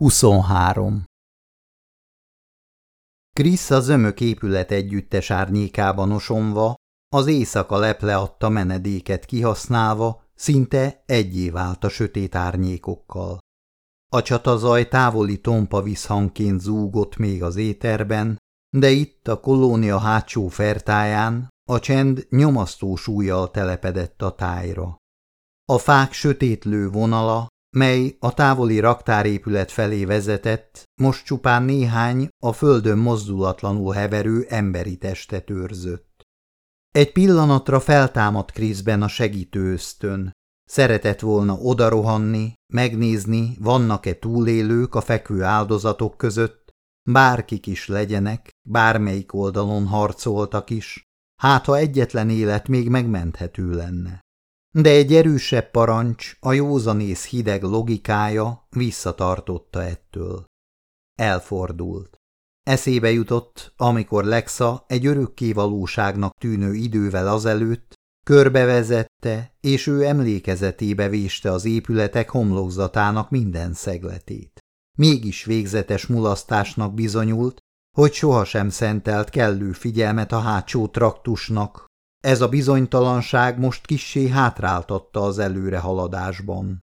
23. Krisz a zömök épület együttes árnyékában osonva, az éjszaka leple adta menedéket kihasználva, szinte egyé vált a sötét árnyékokkal. A csatazaj távoli tompa visszhangként zúgott még az éterben, de itt a kolónia hátsó fertáján a csend nyomasztó súlyjal telepedett a tájra. A fák sötétlő vonala mely a távoli raktárépület felé vezetett, most csupán néhány a földön mozdulatlanul heverő emberi testet őrzött. Egy pillanatra feltámadt Kriszben a segítő ösztön. Szeretett volna odarohanni, megnézni, vannak-e túlélők a fekvő áldozatok között, bárkik is legyenek, bármelyik oldalon harcoltak is, hát ha egyetlen élet még megmenthető lenne. De egy erősebb parancs, a józanész hideg logikája visszatartotta ettől. Elfordult. Eszébe jutott, amikor Lexa egy örökké valóságnak tűnő idővel azelőtt körbevezette, és ő emlékezetébe véste az épületek homlokzatának minden szegletét. Mégis végzetes mulasztásnak bizonyult, hogy sohasem szentelt kellő figyelmet a hátsó traktusnak, ez a bizonytalanság most kissé hátráltatta az előrehaladásban.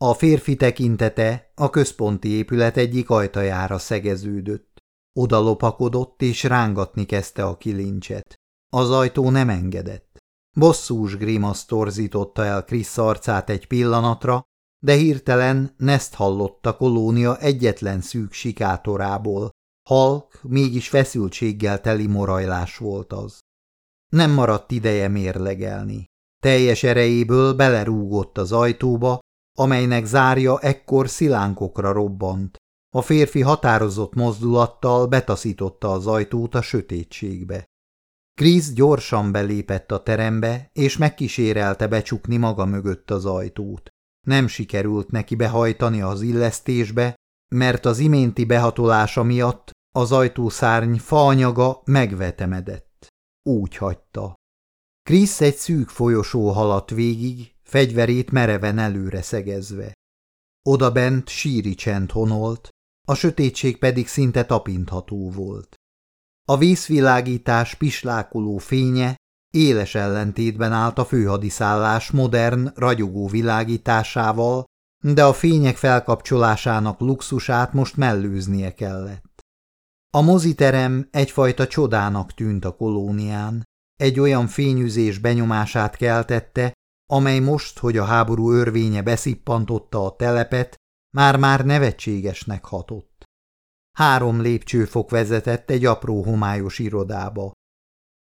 A férfi tekintete a központi épület egyik ajtajára szegeződött. Oda lopakodott és rángatni kezdte a kilincset. Az ajtó nem engedett. Bosszús grimasz torzította el Krisz arcát egy pillanatra, de hirtelen Nest hallotta kolónia egyetlen szűk sikátorából. Halk, mégis feszültséggel teli morajlás volt az. Nem maradt ideje mérlegelni. Teljes erejéből belerúgott az ajtóba, amelynek zárja ekkor szilánkokra robbant. A férfi határozott mozdulattal betaszította az ajtót a sötétségbe. Krisz gyorsan belépett a terembe, és megkísérelte becsukni maga mögött az ajtót. Nem sikerült neki behajtani az illesztésbe, mert az iménti behatolása miatt az ajtószárny faanyaga megvetemedett. Úgy hagyta. Krisz egy szűk folyosó haladt végig, fegyverét mereven előre szegezve. Oda bent síri csend honolt, a sötétség pedig szinte tapintható volt. A vízvilágítás pislákoló fénye éles ellentétben állt a főhadiszállás modern, ragyogó világításával, de a fények felkapcsolásának luxusát most mellőznie kellett. A moziterem egyfajta csodának tűnt a kolónián, egy olyan fényüzés benyomását keltette, amely most, hogy a háború örvénye beszippantotta a telepet, már-már nevetségesnek hatott. Három lépcsőfok vezetett egy apró homályos irodába.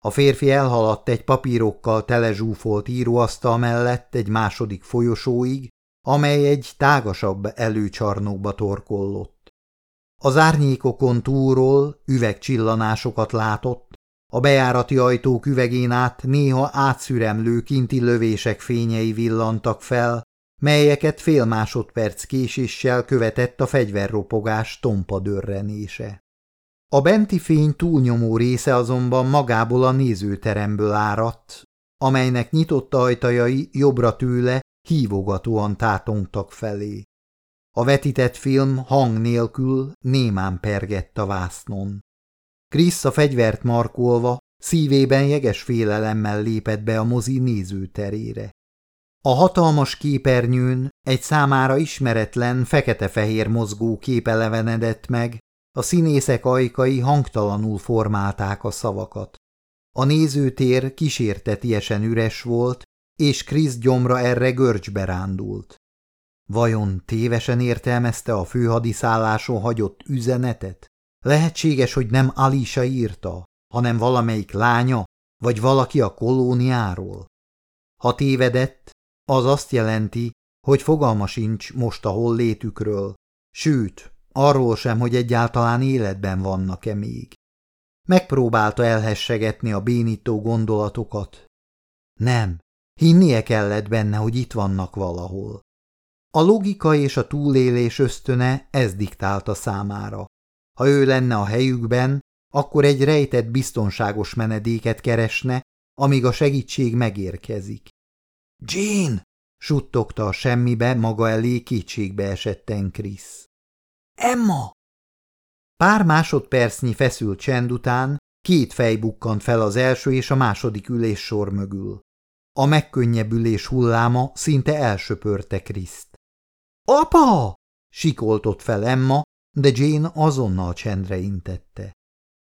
A férfi elhaladt egy papírokkal telezsúfolt íróasztal mellett egy második folyosóig, amely egy tágasabb előcsarnokba torkollott. Az árnyékokon túlról üvegcsillanásokat látott, a bejárati ajtók üvegén át néha átszüremlő kinti lövések fényei villantak fel, melyeket fél másodperc késéssel követett a fegyverropogás tompa dörrenése. A benti fény túlnyomó része azonban magából a nézőteremből áradt, amelynek nyitott ajtajai jobbra tőle hívogatóan tátongtak felé. A vetített film hang nélkül némán pergett a vásznon. Krisz a fegyvert markolva, szívében jeges félelemmel lépett be a mozi nézőterére. A hatalmas képernyőn egy számára ismeretlen, fekete-fehér mozgó kép elevenedett meg, a színészek ajkai hangtalanul formálták a szavakat. A nézőtér kísértetiesen üres volt, és Krisz gyomra erre görcsbe rándult. Vajon tévesen értelmezte a főhadiszálláson hagyott üzenetet? Lehetséges, hogy nem Alisa írta, hanem valamelyik lánya, vagy valaki a kolóniáról? Ha tévedett, az azt jelenti, hogy fogalma sincs most a hollétükről, sőt, arról sem, hogy egyáltalán életben vannak-e még. Megpróbálta elhessegetni a bénító gondolatokat. Nem, hinnie kellett benne, hogy itt vannak valahol. A logika és a túlélés ösztöne ez diktálta számára. Ha ő lenne a helyükben, akkor egy rejtett biztonságos menedéket keresne, amíg a segítség megérkezik. – Jane! – suttogta a semmibe maga elé kétségbe esetten Krisz. Emma! Pár másodpercnyi feszült csend után két fej bukkant fel az első és a második ülés sor mögül. A megkönnyebbülés hulláma szinte elsöpörte Kriszt. – Apa! – sikoltott fel Emma, de Jane azonnal csendre intette.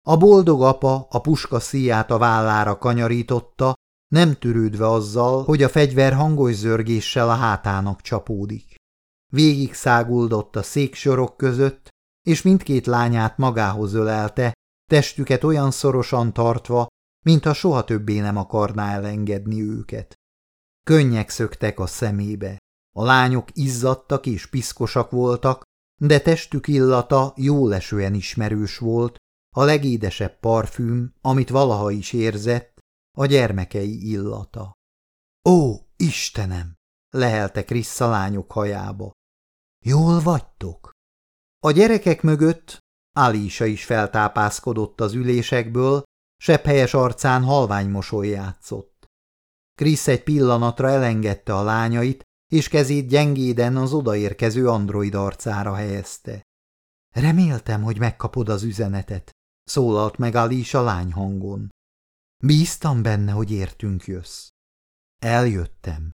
A boldog apa a puska szíját a vállára kanyarította, nem törődve azzal, hogy a fegyver hangos zörgéssel a hátának csapódik. Végig száguldott a széksorok között, és mindkét lányát magához ölelte, testüket olyan szorosan tartva, mintha soha többé nem akarná elengedni őket. Könnyek szöktek a szemébe. A lányok izzadtak és piszkosak voltak, de testük illata jólesően ismerős volt, a legédesebb parfüm, amit valaha is érzett, a gyermekei illata. Ó, Istenem! lehelte Krisz lányok hajába. Jól vagytok? A gyerekek mögött Alisa is feltápászkodott az ülésekből, sepphelyes arcán halvány mosoly játszott. Krisz egy pillanatra elengedte a lányait, és kezét gyengéden az odaérkező android arcára helyezte. Reméltem, hogy megkapod az üzenetet, szólalt meg Alisa lány hangon. Bíztam benne, hogy értünk jössz. Eljöttem.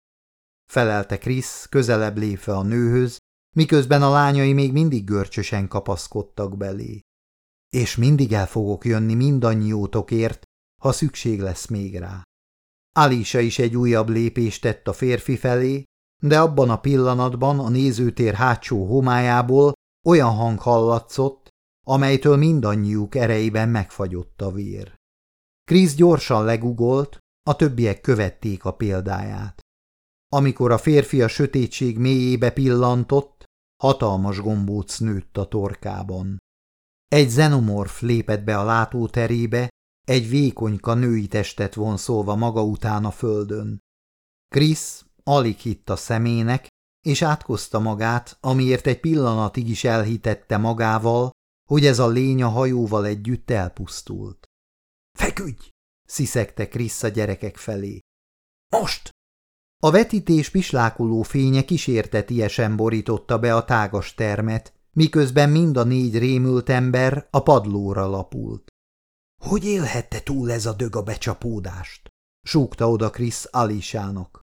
Felelte Krisz, közelebb lépve a nőhöz, miközben a lányai még mindig görcsösen kapaszkodtak belé. És mindig el fogok jönni mindannyiótokért, ha szükség lesz még rá. Alisa is egy újabb lépést tett a férfi felé, de abban a pillanatban a nézőtér hátsó homályából olyan hang hallatszott, amelytől mindannyiuk erejében megfagyott a vér. Krisz gyorsan legugolt, a többiek követték a példáját. Amikor a férfi a sötétség mélyébe pillantott, hatalmas gombóc nőtt a torkában. Egy zenomorf lépett be a látóterébe, egy vékonyka női testet vonszolva maga után a földön. Krisz alig hitt a szemének, és átkozta magát, amiért egy pillanatig is elhitette magával, hogy ez a lény a hajóval együtt elpusztult. – Feküdj! – sziszegte Krisz a gyerekek felé. – Most! A vetítés pislákoló fénye kísértetiesen borította be a tágas termet, miközben mind a négy rémült ember a padlóra lapult. – Hogy élhette túl ez a dög a becsapódást? – súgta oda Krisz Alisának. –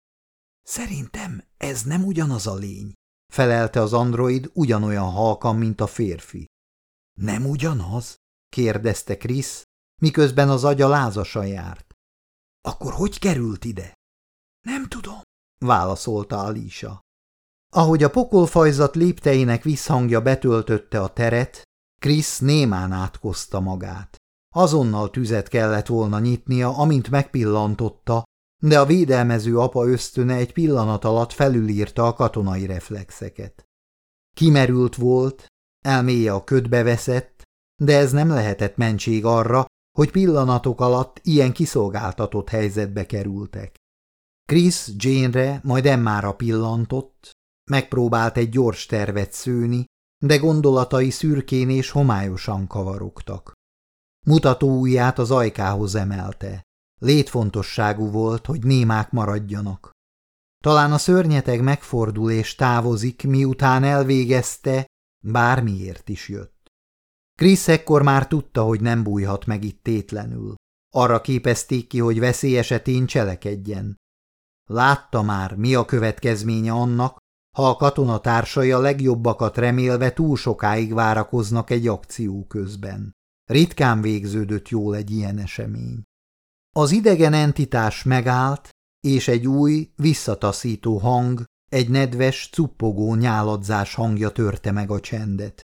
Szerintem ez nem ugyanaz a lény – felelte az android ugyanolyan halkan, mint a férfi. – Nem ugyanaz? – kérdezte Krisz, miközben az agya lázasan járt. – Akkor hogy került ide? – Nem tudom – válaszolta Alisa. Ahogy a pokolfajzat lépteinek visszhangja betöltötte a teret, Krisz némán átkozta magát. Azonnal tüzet kellett volna nyitnia, amint megpillantotta, de a védelmező apa ösztöne egy pillanat alatt felülírta a katonai reflexeket. Kimerült volt, elméje a ködbe veszett, de ez nem lehetett mentség arra, hogy pillanatok alatt ilyen kiszolgáltatott helyzetbe kerültek. Chris Jane-re, majd Emmára pillantott, megpróbált egy gyors tervet szőni, de gondolatai szürkén és homályosan kavarogtak. Mutató ujját az ajkához emelte. Létfontosságú volt, hogy némák maradjanak. Talán a szörnyeteg megfordul és távozik, miután elvégezte, bármiért is jött. Krisz ekkor már tudta, hogy nem bújhat meg itt tétlenül. Arra képezték ki, hogy veszély esetén cselekedjen. Látta már, mi a következménye annak, ha a katonatársai a legjobbakat remélve túl sokáig várakoznak egy akció közben. Ritkán végződött jól egy ilyen esemény. Az idegen entitás megállt, és egy új, visszataszító hang, egy nedves, cuppogó nyáladzás hangja törte meg a csendet.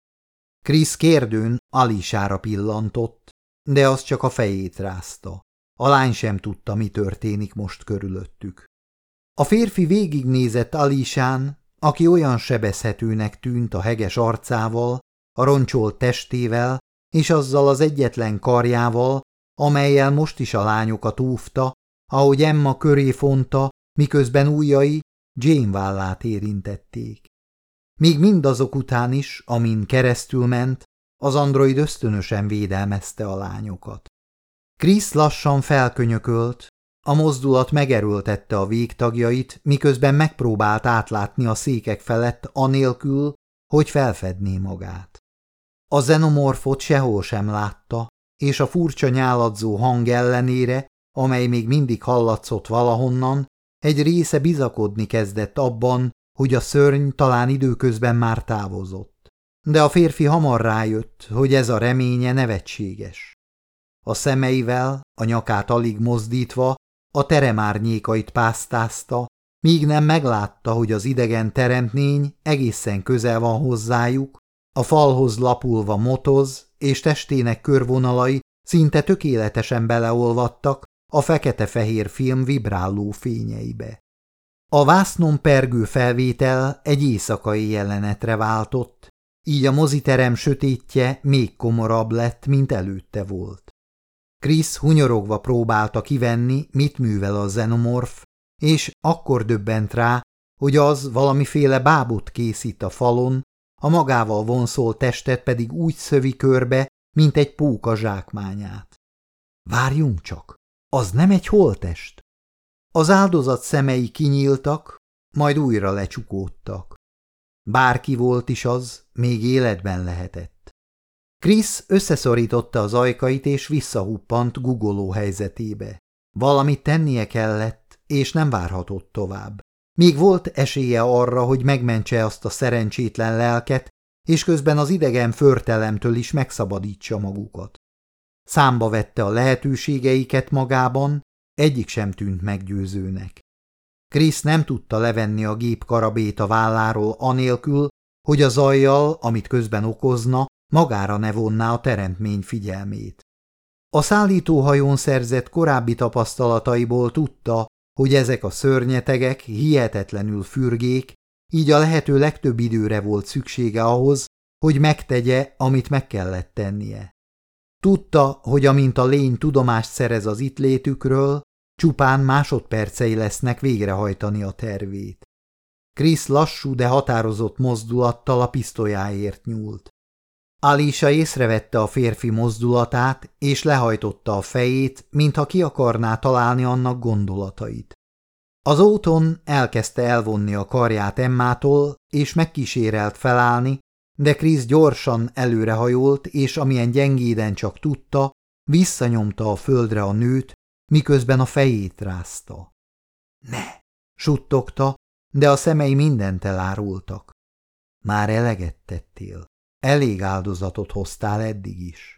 Krisz kérdőn Alisára pillantott, de az csak a fejét rázta. A lány sem tudta, mi történik most körülöttük. A férfi végignézett Alisán, aki olyan sebezhetőnek tűnt a heges arcával, a roncsolt testével és azzal az egyetlen karjával, amelyel most is a lányokat úfta, ahogy Emma köré fonta, miközben ujjai Jane vállát érintették. Míg mindazok után is, amin keresztül ment, az android ösztönösen védelmezte a lányokat. Krisz lassan felkönyökölt, a mozdulat megerőltette a végtagjait, miközben megpróbált átlátni a székek felett anélkül, hogy felfedné magát. A zenomorfot sehol sem látta, és a furcsa nyáladzó hang ellenére, amely még mindig hallatszott valahonnan, egy része bizakodni kezdett abban, hogy a szörny talán időközben már távozott. De a férfi hamar rájött, hogy ez a reménye nevetséges. A szemeivel, a nyakát alig mozdítva, a teremárnyékait pásztázta, míg nem meglátta, hogy az idegen teremtmény egészen közel van hozzájuk, a falhoz lapulva motoz, és testének körvonalai szinte tökéletesen beleolvadtak a fekete-fehér film vibráló fényeibe. A vásznon pergő felvétel egy éjszakai jelenetre váltott, így a moziterem sötétje még komorabb lett, mint előtte volt. Krisz hunyorogva próbálta kivenni, mit művel a zenomorf, és akkor döbbent rá, hogy az valamiféle bábot készít a falon, a magával vonszol testet pedig úgy szövi körbe, mint egy póka zsákmányát. Várjunk csak, az nem egy holtest. Az áldozat szemei kinyíltak, majd újra lecsukódtak. Bárki volt is az, még életben lehetett. Krisz összeszorította az ajkait és visszahuppant gugoló helyzetébe. Valamit tennie kellett, és nem várhatott tovább. Még volt esélye arra, hogy megmentse azt a szerencsétlen lelket, és közben az idegen förtelemtől is megszabadítsa magukat. Számba vette a lehetőségeiket magában, egyik sem tűnt meggyőzőnek. Krisz nem tudta levenni a gép karabét a válláról anélkül, hogy a zajjal, amit közben okozna, magára ne vonná a teremtmény figyelmét. A szállítóhajón szerzett korábbi tapasztalataiból tudta, hogy ezek a szörnyetegek hihetetlenül fürgék, így a lehető legtöbb időre volt szüksége ahhoz, hogy megtegye, amit meg kellett tennie. Tudta, hogy amint a lény tudomást szerez az itt létükről, csupán másodpercei lesznek végrehajtani a tervét. Krisz lassú, de határozott mozdulattal a pisztolyáért nyúlt. Alisa észrevette a férfi mozdulatát, és lehajtotta a fejét, mintha ki akarná találni annak gondolatait. Az óton elkezdte elvonni a karját Emmától, és megkísérelt felállni, de Krisz gyorsan előrehajolt, és amilyen gyengéden csak tudta, visszanyomta a földre a nőt, miközben a fejét rázta. Ne! suttogta, de a szemei mindent elárultak. Már eleget tettél. Elég áldozatot hoztál eddig is.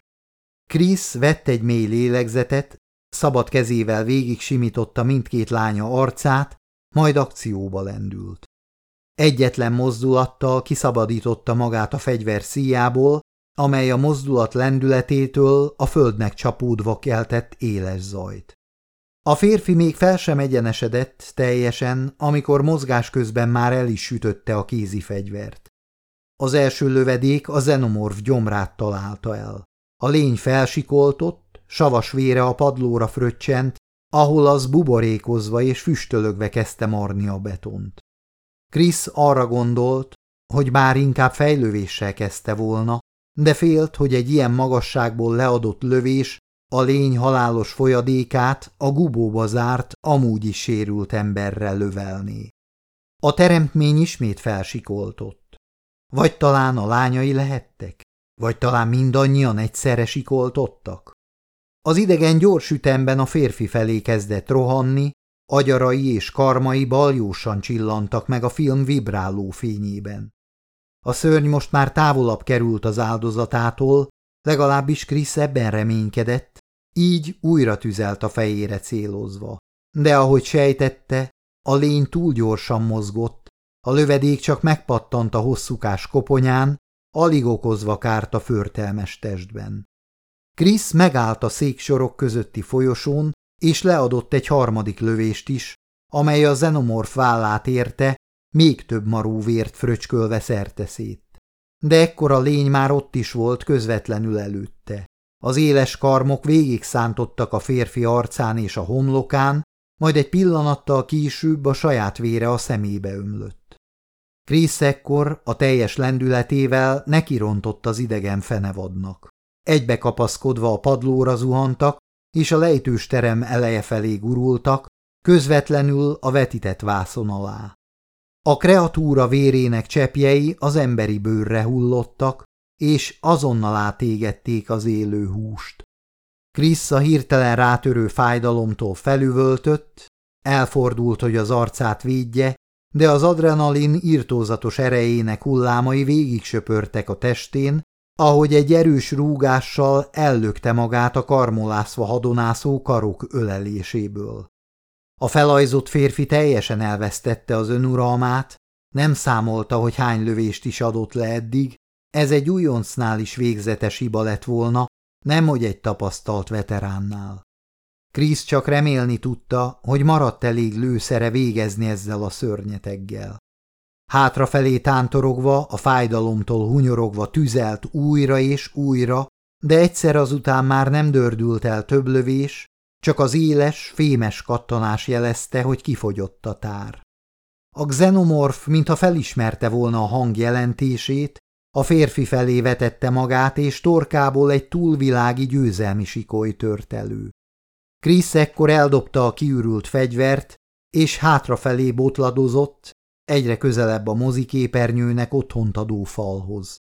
Krisz vett egy mély lélegzetet, szabad kezével végig simította mindkét lánya arcát, majd akcióba lendült. Egyetlen mozdulattal kiszabadította magát a fegyver szíjából, amely a mozdulat lendületétől a földnek csapódva keltett éles zajt. A férfi még fel sem egyenesedett teljesen, amikor mozgás közben már el is sütötte a kézi fegyvert. Az első lövedék a zenomorf gyomrát találta el. A lény felsikoltott, savas vére a padlóra fröccsent, ahol az buborékozva és füstölögve kezdte marni a betont. Krisz arra gondolt, hogy bár inkább fejlővéssel kezdte volna, de félt, hogy egy ilyen magasságból leadott lövés a lény halálos folyadékát a gubóba zárt, amúgy is sérült emberrel lövelné. A teremtmény ismét felsikoltott. Vagy talán a lányai lehettek? Vagy talán mindannyian egyszerre sikoltottak? Az idegen gyors ütemben a férfi felé kezdett rohanni, agyarai és karmai baljósan csillantak meg a film vibráló fényében. A szörny most már távolabb került az áldozatától, legalábbis Krisz ebben reménykedett, így újra tüzelt a fejére célozva. De ahogy sejtette, a lény túl gyorsan mozgott, a lövedék csak megpattant a hosszúkás koponyán, alig okozva kárt a förtelmes testben. Krisz megállt a széksorok közötti folyosón, és leadott egy harmadik lövést is, amely a zenomorf vállát érte, még több marú vért fröcskölve szerteszét. De ekkor a lény már ott is volt közvetlenül előtte. Az éles karmok végig szántottak a férfi arcán és a homlokán, majd egy pillanattal később a saját vére a szemébe ömlött. Krisz ekkor a teljes lendületével nekirontott az idegen fenevadnak. Egybe kapaszkodva a padlóra zuhantak, és a lejtős terem eleje felé gurultak, közvetlenül a vetített vászon alá. A kreatúra vérének csepjei az emberi bőrre hullottak, és azonnal átégették az élő húst. Krisz a hirtelen rátörő fájdalomtól felüvöltött, elfordult, hogy az arcát védje, de az adrenalin írtózatos erejének hullámai végig söpörtek a testén, ahogy egy erős rúgással ellökte magát a karmolászva hadonászó karok öleléséből. A felajzott férfi teljesen elvesztette az önuralmát, nem számolta, hogy hány lövést is adott le eddig, ez egy újoncnál is végzetes hiba lett volna, nemhogy egy tapasztalt veteránnál. Krisz csak remélni tudta, hogy maradt elég lőszere végezni ezzel a szörnyeteggel. Hátrafelé tántorogva, a fájdalomtól hunyorogva tüzelt újra és újra, de egyszer azután már nem dördült el több lövés, csak az éles, fémes kattanás jelezte, hogy kifogyott a tár. A xenomorf, mintha felismerte volna a hang jelentését, a férfi felé vetette magát, és torkából egy túlvilági győzelmi sikoly tört elő. Krisz ekkor eldobta a kiürült fegyvert, és hátrafelé botladozott, egyre közelebb a moziképernyőnek otthont adó falhoz.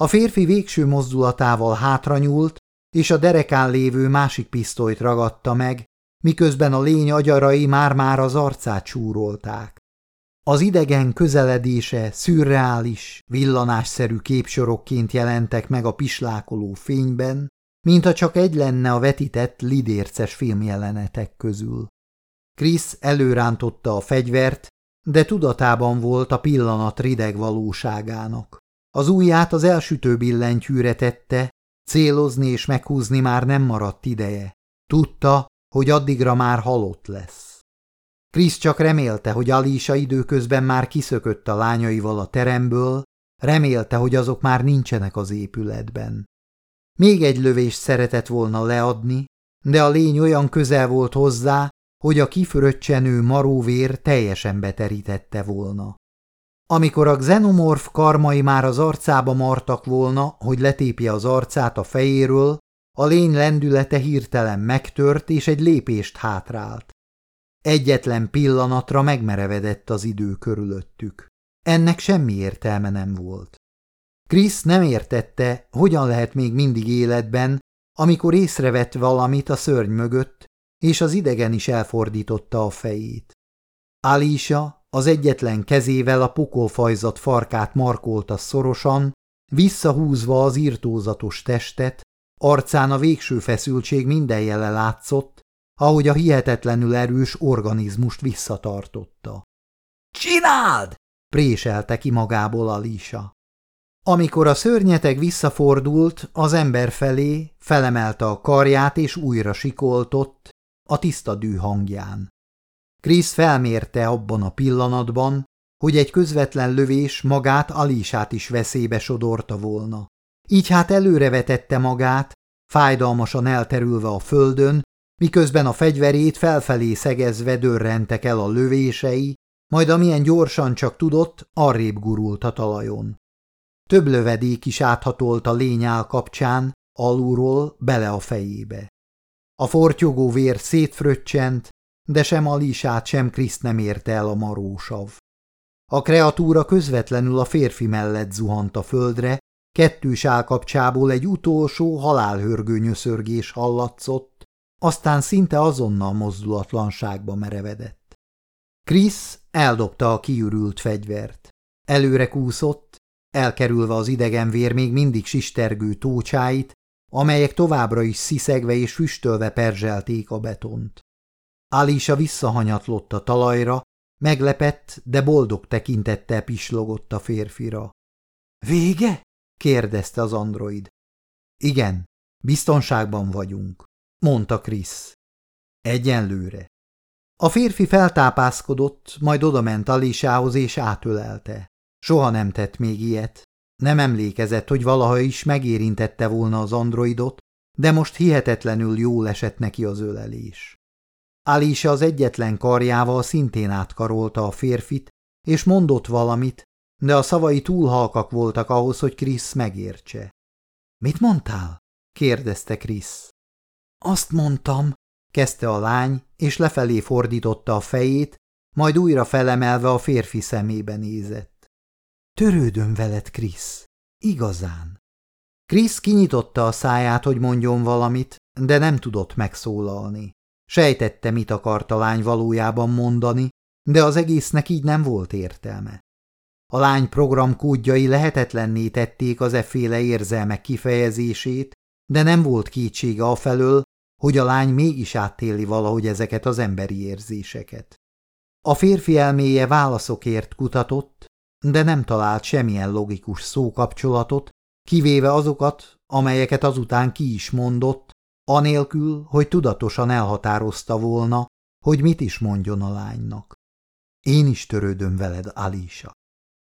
A férfi végső mozdulatával hátranyúlt, és a derekán lévő másik pisztolyt ragadta meg, miközben a lény agyarai már-már az arcát súrolták. Az idegen közeledése szürreális, villanásszerű képsorokként jelentek meg a pislákoló fényben, mintha csak egy lenne a vetített lidérces filmjelenetek közül. Krisz előrántotta a fegyvert, de tudatában volt a pillanat rideg valóságának. Az ujját az elsütő billentyűre tette, célozni és meghúzni már nem maradt ideje. Tudta, hogy addigra már halott lesz. Krisz csak remélte, hogy Alisa időközben már kiszökött a lányaival a teremből, remélte, hogy azok már nincsenek az épületben. Még egy lövést szeretett volna leadni, de a lény olyan közel volt hozzá, hogy a kiföröccsenő maróvér teljesen beterítette volna. Amikor a xenomorf karmai már az arcába martak volna, hogy letépje az arcát a fejéről, a lény lendülete hirtelen megtört és egy lépést hátrált. Egyetlen pillanatra megmerevedett az idő körülöttük. Ennek semmi értelme nem volt. Krisz nem értette, hogyan lehet még mindig életben, amikor észrevett valamit a szörny mögött, és az idegen is elfordította a fejét. Alisa az egyetlen kezével a pokolfajzat farkát markolta szorosan, visszahúzva az írtózatos testet, arcán a végső feszültség minden jele látszott, ahogy a hihetetlenül erős organizmust visszatartotta. – Csináld! – préselte ki magából Alisa. Amikor a szörnyeteg visszafordult az ember felé, felemelte a karját és újra sikoltott a tiszta dű hangján. Krisz felmérte abban a pillanatban, hogy egy közvetlen lövés magát Alisát is veszélybe sodorta volna. Így hát előrevetette magát, fájdalmasan elterülve a földön, miközben a fegyverét felfelé szegezve dörrentek el a lövései, majd amilyen gyorsan csak tudott, arrébb gurult a talajon. Több lövedék is áthatolt a lényál kapcsán, alulról bele a fejébe. A fortyogó vér szétfröccsent, de sem Alisát, sem Kriszt nem érte el a marósav. A kreatúra közvetlenül a férfi mellett zuhant a földre, kettős állkapcsából egy utolsó halálhörgő nyöszörgés hallatszott, aztán szinte azonnal mozdulatlanságba merevedett. Krisz eldobta a kiürült fegyvert. Előre kúszott, elkerülve az idegen vér még mindig sistergő tócsáit, amelyek továbbra is sziszegve és füstölve perzselték a betont. Alisa visszahanyatlott a talajra, meglepett, de boldog tekintettel pislogott a férfira. – Vége? – kérdezte az android. – Igen, biztonságban vagyunk – mondta Krisz. – Egyenlőre. A férfi feltápászkodott, majd odament Alisához és átölelte. Soha nem tett még ilyet. Nem emlékezett, hogy valaha is megérintette volna az androidot, de most hihetetlenül jól esett neki az ölelés. Alisa az egyetlen karjával szintén átkarolta a férfit, és mondott valamit, de a szavai túl halkak voltak ahhoz, hogy Krisz megértse. – Mit mondtál? – kérdezte Krisz. – Azt mondtam – kezdte a lány, és lefelé fordította a fejét, majd újra felemelve a férfi szemébe nézett. Törődöm veled, Krisz. Igazán. Krisz kinyitotta a száját, hogy mondjon valamit, de nem tudott megszólalni. Sejtette, mit akart a lány valójában mondani, de az egésznek így nem volt értelme. A lány programkódjai lehetetlenné tették az efféle érzelmek kifejezését, de nem volt kétsége afelől, hogy a lány mégis áttéli valahogy ezeket az emberi érzéseket. A férfi elméje válaszokért kutatott, de nem talált semmilyen logikus szókapcsolatot, kivéve azokat, amelyeket azután ki is mondott, anélkül, hogy tudatosan elhatározta volna, hogy mit is mondjon a lánynak. Én is törődöm veled, Alisa.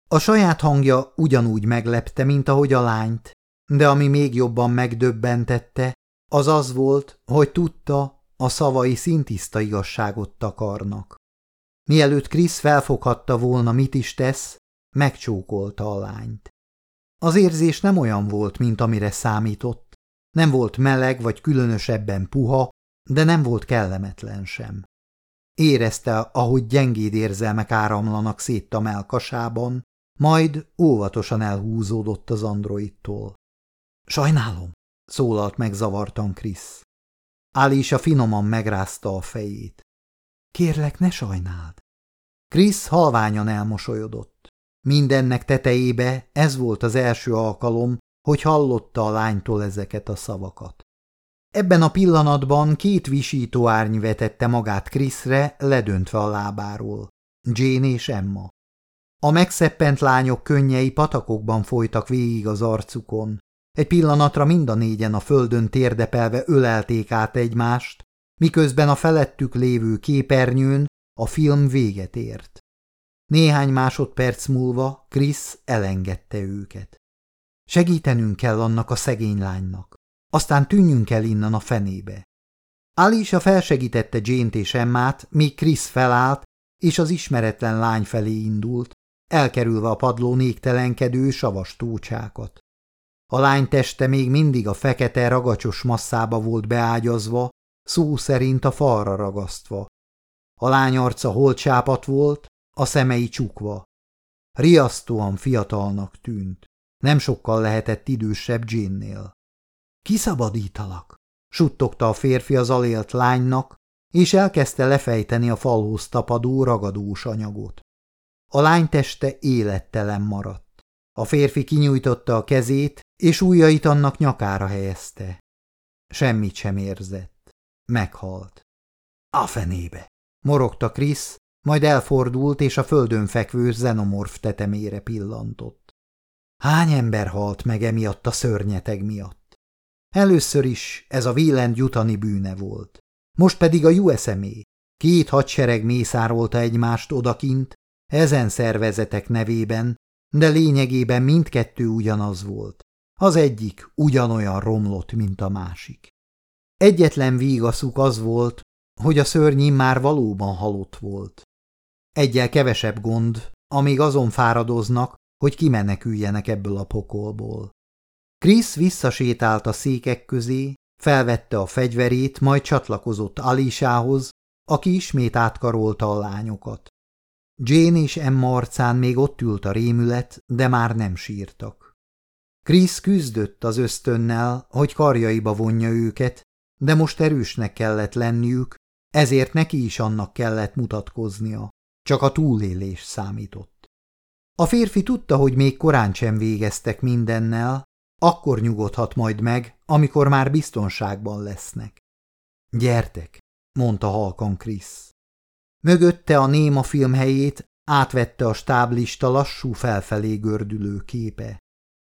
A saját hangja ugyanúgy meglepte, mint ahogy a lányt, de ami még jobban megdöbbentette, az az volt, hogy tudta, a szavai szintiszta igazságot takarnak. Mielőtt Krisz felfoghatta volna, mit is tesz, megcsókolta a lányt. Az érzés nem olyan volt, mint amire számított. Nem volt meleg vagy különösebben puha, de nem volt kellemetlen sem. Érezte, ahogy gyengéd érzelmek áramlanak szét a melkasában, majd óvatosan elhúzódott az androidtól. Sajnálom, szólalt meg zavartan Krisz. Álisa finoman megrázta a fejét. Kérlek, ne sajnáld. Krisz halványan elmosolyodott. Mindennek tetejébe ez volt az első alkalom, hogy hallotta a lánytól ezeket a szavakat. Ebben a pillanatban két visító árny vetette magát Kriszre, ledöntve a lábáról. Jane és Emma. A megszeppent lányok könnyei patakokban folytak végig az arcukon. Egy pillanatra mind a négyen a földön térdepelve ölelték át egymást, miközben a felettük lévő képernyőn a film véget ért. Néhány másodperc múlva Krisz elengedte őket. Segítenünk kell annak a szegény lánynak, aztán tűnjünk el innen a fenébe. Alisa felsegítette Jane-t és Emmát, míg Krisz felállt, és az ismeretlen lány felé indult, elkerülve a padló néktelenkedő savas tócsákat. A lány teste még mindig a fekete ragacsos masszába volt beágyazva, szó szerint a falra ragasztva. A lány arca holcsápat volt, a szemei csukva. Riasztóan fiatalnak tűnt. Nem sokkal lehetett idősebb Jane-nél. Kiszabadítalak, suttogta a férfi az alélt lánynak, és elkezdte lefejteni a falhoz tapadó ragadós anyagot. A lány teste élettelen maradt. A férfi kinyújtotta a kezét, és ujjait annak nyakára helyezte. Semmit sem érzett. Meghalt. A fenébe! morogta Krisz, majd elfordult, és a földön fekvő zenomorf tetemére pillantott. Hány ember halt meg emiatt a szörnyeteg miatt? Először is ez a Wieland jutani bűne volt. Most pedig a USMA. Két hadsereg mészárolta egymást odakint, ezen szervezetek nevében, de lényegében mindkettő ugyanaz volt. Az egyik ugyanolyan romlott, mint a másik. Egyetlen vígaszuk az volt, hogy a szörny már valóban halott volt. Egyel kevesebb gond, amíg azon fáradoznak, hogy kimeneküljenek ebből a pokolból. Krisz visszasétált a székek közé, felvette a fegyverét, majd csatlakozott Alisához, aki ismét átkarolta a lányokat. Jane és Emma arcán még ott ült a rémület, de már nem sírtak. Krisz küzdött az ösztönnel, hogy karjaiba vonja őket, de most erősnek kellett lenniük, ezért neki is annak kellett mutatkoznia, csak a túlélés számított. A férfi tudta, hogy még korán sem végeztek mindennel, akkor nyugodhat majd meg, amikor már biztonságban lesznek. Gyertek, mondta halkan Krisz. Mögötte a néma film helyét átvette a stáblista lassú felfelé gördülő képe.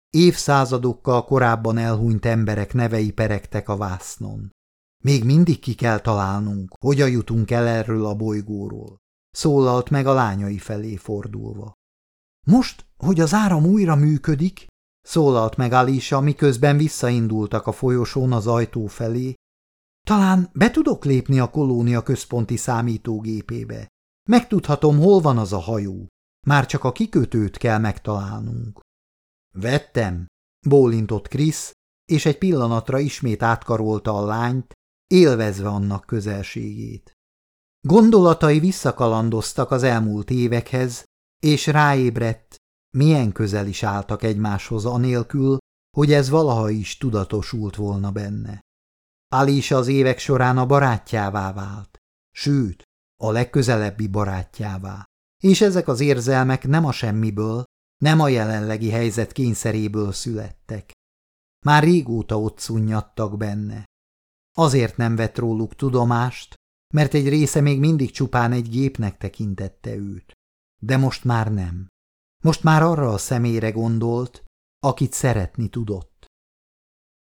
Évszázadokkal korábban elhunyt emberek nevei peregtek a vásznon. Még mindig ki kell találnunk, hogyan jutunk el erről a bolygóról, szólalt meg a lányai felé fordulva. Most, hogy az áram újra működik, szólalt meg Alisa, miközben visszaindultak a folyosón az ajtó felé, talán be tudok lépni a kolónia központi számítógépébe. Megtudhatom, hol van az a hajó. Már csak a kikötőt kell megtalálnunk. Vettem, bólintott Krisz, és egy pillanatra ismét átkarolta a lányt, élvezve annak közelségét. Gondolatai visszakalandoztak az elmúlt évekhez, és ráébredt, milyen közel is álltak egymáshoz anélkül, hogy ez valaha is tudatosult volna benne. Alisa az évek során a barátjává vált, sőt, a legközelebbi barátjává. És ezek az érzelmek nem a semmiből, nem a jelenlegi helyzet kényszeréből születtek. Már régóta ott szunnyadtak benne. Azért nem vett róluk tudomást, mert egy része még mindig csupán egy gépnek tekintette őt. De most már nem. Most már arra a személyre gondolt, akit szeretni tudott.